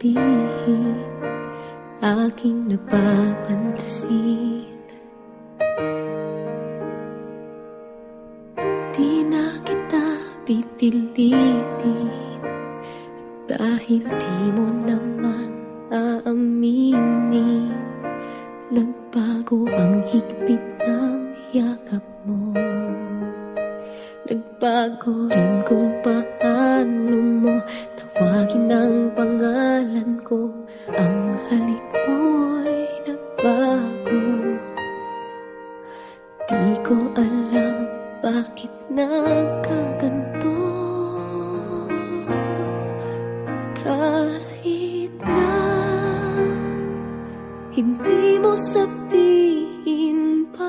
sabihin Aking napapansin. Di na kita pipilitin Dahil di mo naman aaminin. Nagbago ang higpit ng yakap mo. Nagbago rin kung paano mo Tawagin ang pangalan ko. Ang halik mo'y nagbago. Di ko alam bakit nagkaganto. Kahit na hindi mo sabihin pa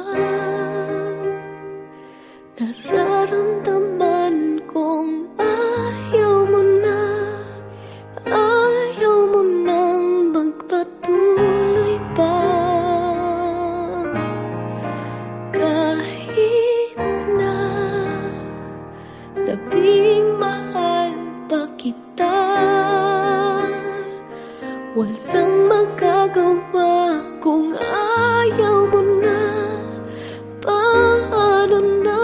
magagawa kung ayaw mo na? Paano na?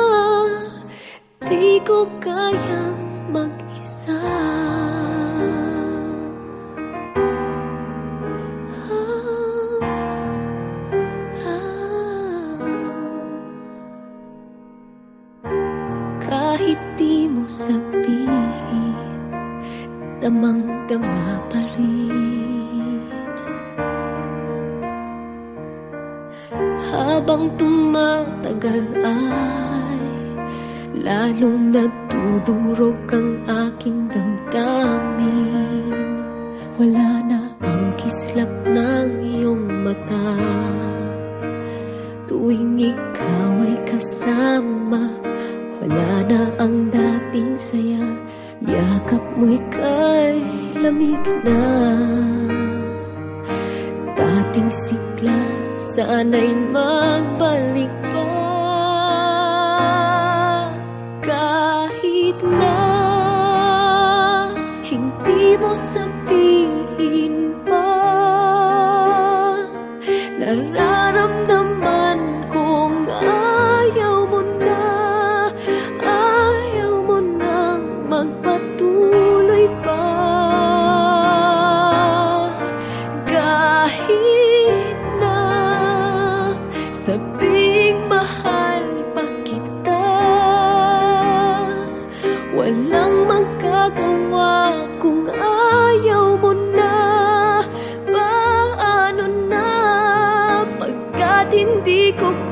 Di ko kayang mag-isa. Ah, ah. Kahit di mo sabihin Damang-dama pa rin Habang tumatagal ay Lalong nagdudurog ang aking damdamin. Wala na ang kislap ng iyong mata. Tuwing ikaw ay kasama Wala na ang dating saya. Yakap mo'y kay lamig na. Dating sigla Sana'y magbalik sabing mahal pa kita Walang magagawa kung ayaw mo na. Paano na pagkat hindi ko